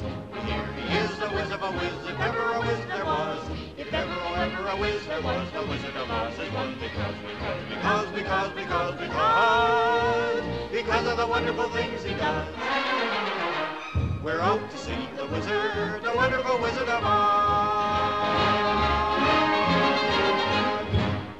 Here he is, the Wizard of wizard, if ever a wizard there was. If ever, or ever a wizard there was, the Wizard of Oz is one because, because, because, because, because, because, because of the wonderful things he does. We're out to see the wizard.